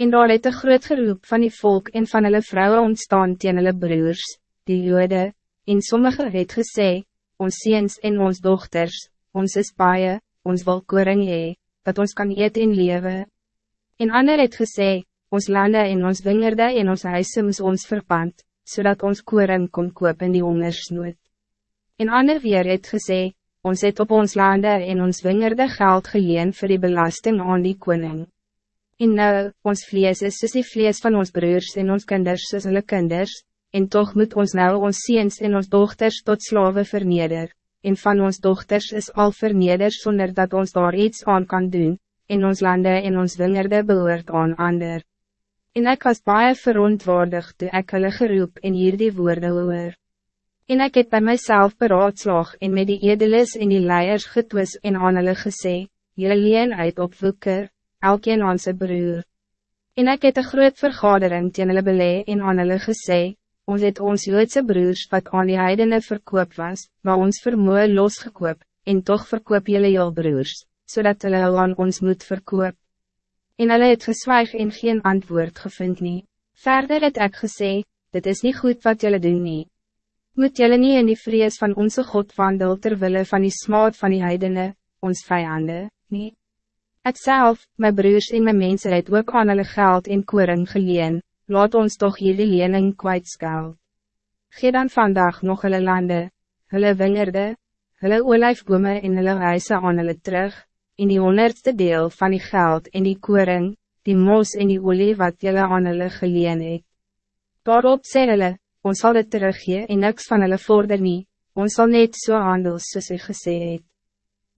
En daar het een groot geroep van die volk en van hulle vrouwen ontstaan teen hulle broers, die jode, en sommige het gesê, ons ziens en ons dochters, ons is baie, ons wil koring hee, dat ons kan eet en lewe. En ander het gesê, ons landen en ons wingerde en ons huise moes ons verpand, zodat ons koring kon koop in die hongersnood. En ander weer het gesê, ons het op ons landen en ons wingerde geld geleen voor die belasting aan die koning. En nou, ons vlees is soos die vlees van ons broers en ons kinders soos hulle kinders, en toch moet ons nou ons ziens en ons dochters tot slaven verneder, en van ons dochters is al verneder zonder dat ons daar iets aan kan doen, en ons landen en ons wingerde behoort aan ander. En ik was baie verontwaardig toe ek hulle geroep en hier die woorde hoor. En ik het bij mijzelf beraadslag en met die edeles en die leiers getwis en aan hulle gesê, Jullie leen uit op woeker, elkeen aan sy broer. En ek het een groot vergadering teen hulle belee en aan hulle gesê, ons het ons Joodse broers wat aan die heidene verkoop was, maar ons vermoe losgekoop, en toch verkoop jullie jou broers, zodat hulle aan ons moet verkoop. En hulle het geswijg en geen antwoord gevind nie. Verder het ek gesê, dit is niet goed wat jullie doen nie. Moet jullie niet in die vrees van onze God wandel terwille van die smaad van die heidene, ons vijanden, niet? Ik zelf, mijn broers en mijn mensen het ook aan hulle geld in koring geleen, laat ons toch jullie lening kwijtskeld. Gee dan vandaag nog hulle lande, hulle wingerde, hulle olijfbome en hulle huise aan hulle terug, in die honderdste deel van die geld in die koring, die mos en die olie wat julle aan hulle geleen het. Daarop sê hulle, ons sal dit teruggee en niks van hulle vorder nie, ons sal net so handel soos hy gesê het.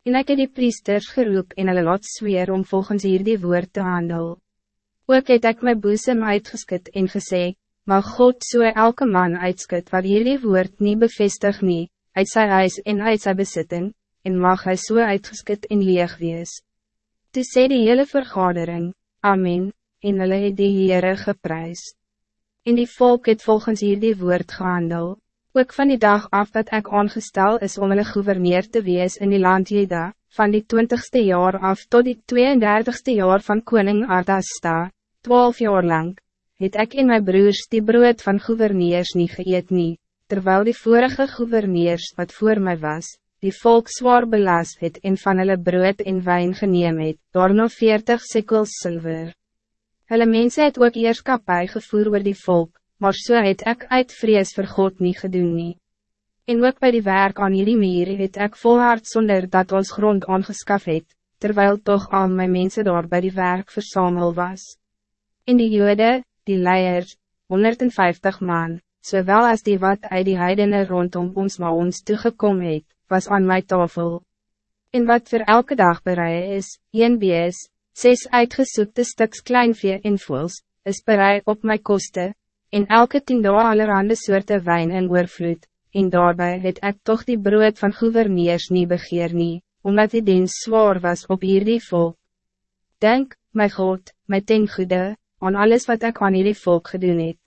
En ek het die priesters geroep en hulle laat zweer om volgens hier die woord te handel. Ook het ek my boesem uitgeskit en gesê, mag God so elke man uitskit wat hier die woord nie bevestig nie, uit sy huis en uit sy besitting, en mag hij so uitgeskit en leeg wees. Toe sê die hele vergadering, Amen, en hulle het die Heere geprys. En die volk het volgens hier die woord gehandel. Ook van die dag af dat ik aangestel is om hulle gouverneur te wees in die land Jeda, van die twintigste jaar af tot die 32ste jaar van koning Ardasta, twaalf jaar lang, het ik in mijn broers die brood van gouverneurs niet geëet nie, terwijl die vorige gouverneurs wat voor mij was, die volk zwaar belast het en van hulle brood en wijn geneem het, door nog 40 sikkels zilver. Hulle mense het ook eerskapie gevoer oor die volk, maar so het ek uit vrees vir God nie gedoen nie. En ook bij die werk aan hierdie meer het ek volhard zonder dat ons grond aangeskaf het, terwijl toch al mijn mensen daar bij die werk verzamel was. In die jode, die leiers, 150 man, zowel als die wat uit die heidene rondom ons maar ons toegekom het, was aan mijn tafel. En wat voor elke dag bereid is, 1 bees, 6 uitgesoekte stuks kleinvee en voels, is bereid op mijn kosten, en elke tien dae allerhande soorte wijn en oorvloed, en daarbij het ek toch die brood van gouverneurs nie begeer nie, omdat die dienst zwaar was op hierdie volk. Denk, my God, my ten goede, aan alles wat ik aan hierdie volk gedoen het.